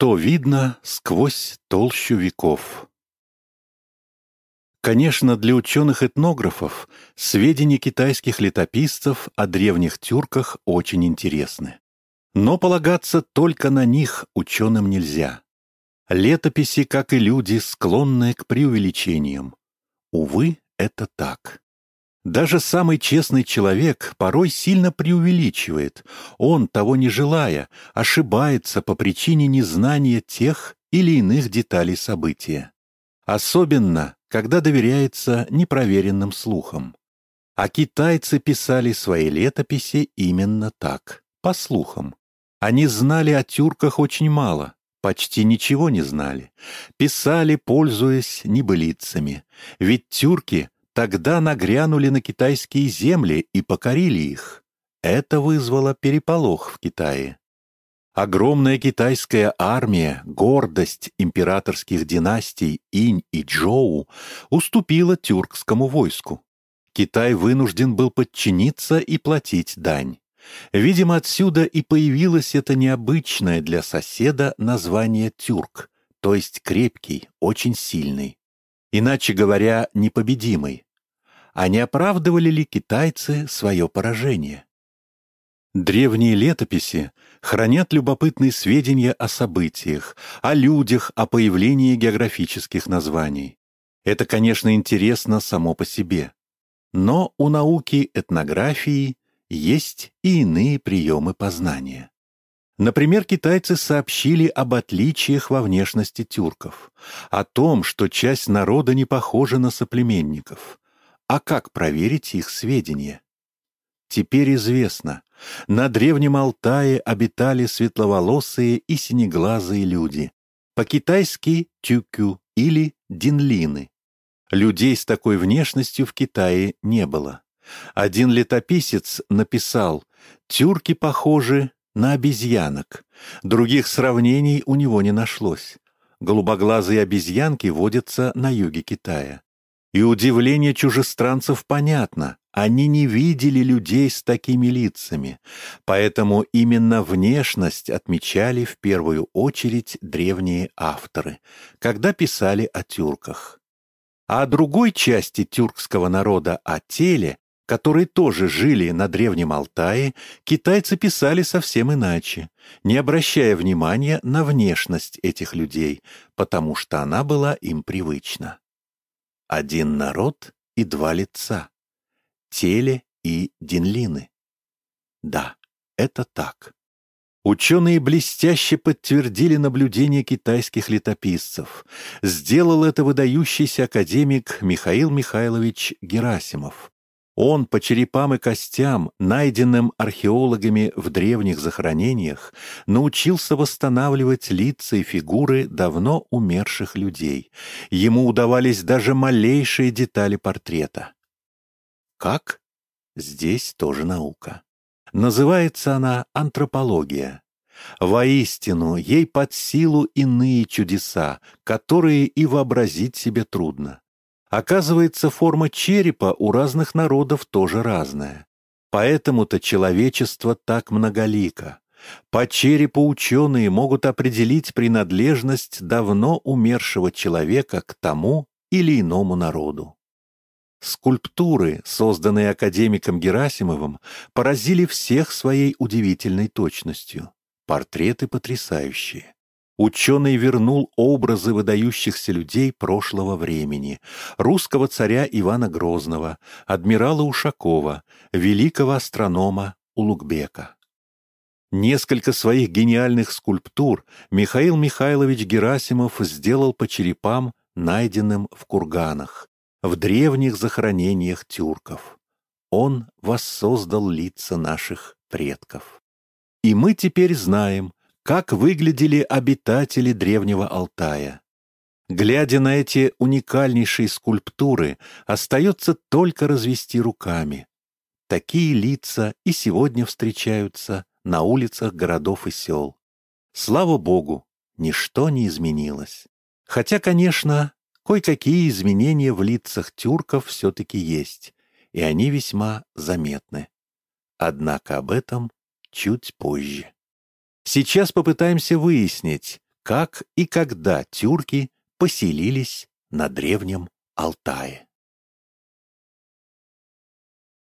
Что видно сквозь толщу веков? Конечно, для ученых-этнографов сведения китайских летописцев о древних тюрках очень интересны. Но полагаться только на них ученым нельзя. Летописи, как и люди, склонны к преувеличениям. Увы, это так. Даже самый честный человек порой сильно преувеличивает. Он, того не желая, ошибается по причине незнания тех или иных деталей события. Особенно, когда доверяется непроверенным слухам. А китайцы писали свои летописи именно так, по слухам. Они знали о тюрках очень мало, почти ничего не знали. Писали, пользуясь небылицами. Ведь тюрки — тогда нагрянули на китайские земли и покорили их. Это вызвало переполох в Китае. Огромная китайская армия, гордость императорских династий Инь и Джоу, уступила тюркскому войску. Китай вынужден был подчиниться и платить дань. Видимо, отсюда и появилось это необычное для соседа название «тюрк», то есть крепкий, очень сильный иначе говоря, непобедимый. А не оправдывали ли китайцы свое поражение? Древние летописи хранят любопытные сведения о событиях, о людях, о появлении географических названий. Это, конечно, интересно само по себе. Но у науки этнографии есть и иные приемы познания. Например, китайцы сообщили об отличиях во внешности тюрков, о том, что часть народа не похожа на соплеменников. А как проверить их сведения? Теперь известно, на Древнем Алтае обитали светловолосые и синеглазые люди, по-китайски тюкю или динлины. Людей с такой внешностью в Китае не было. Один летописец написал «Тюрки похожи на обезьянок. Других сравнений у него не нашлось. Голубоглазые обезьянки водятся на юге Китая. И удивление чужестранцев понятно. Они не видели людей с такими лицами, поэтому именно внешность отмечали в первую очередь древние авторы, когда писали о тюрках. А о другой части тюркского народа, о теле, которые тоже жили на Древнем Алтае, китайцы писали совсем иначе, не обращая внимания на внешность этих людей, потому что она была им привычна. Один народ и два лица. Теле и Динлины. Да, это так. Ученые блестяще подтвердили наблюдения китайских летописцев. Сделал это выдающийся академик Михаил Михайлович Герасимов. Он по черепам и костям, найденным археологами в древних захоронениях, научился восстанавливать лица и фигуры давно умерших людей. Ему удавались даже малейшие детали портрета. Как? Здесь тоже наука. Называется она антропология. Воистину, ей под силу иные чудеса, которые и вообразить себе трудно. Оказывается, форма черепа у разных народов тоже разная. Поэтому-то человечество так многолико. По черепу ученые могут определить принадлежность давно умершего человека к тому или иному народу. Скульптуры, созданные академиком Герасимовым, поразили всех своей удивительной точностью. Портреты потрясающие ученый вернул образы выдающихся людей прошлого времени, русского царя Ивана Грозного, адмирала Ушакова, великого астронома Улугбека. Несколько своих гениальных скульптур Михаил Михайлович Герасимов сделал по черепам, найденным в курганах, в древних захоронениях тюрков. Он воссоздал лица наших предков. И мы теперь знаем, как выглядели обитатели древнего Алтая. Глядя на эти уникальнейшие скульптуры, остается только развести руками. Такие лица и сегодня встречаются на улицах городов и сел. Слава Богу, ничто не изменилось. Хотя, конечно, кое-какие изменения в лицах тюрков все-таки есть, и они весьма заметны. Однако об этом чуть позже. Сейчас попытаемся выяснить, как и когда тюрки поселились на древнем Алтае.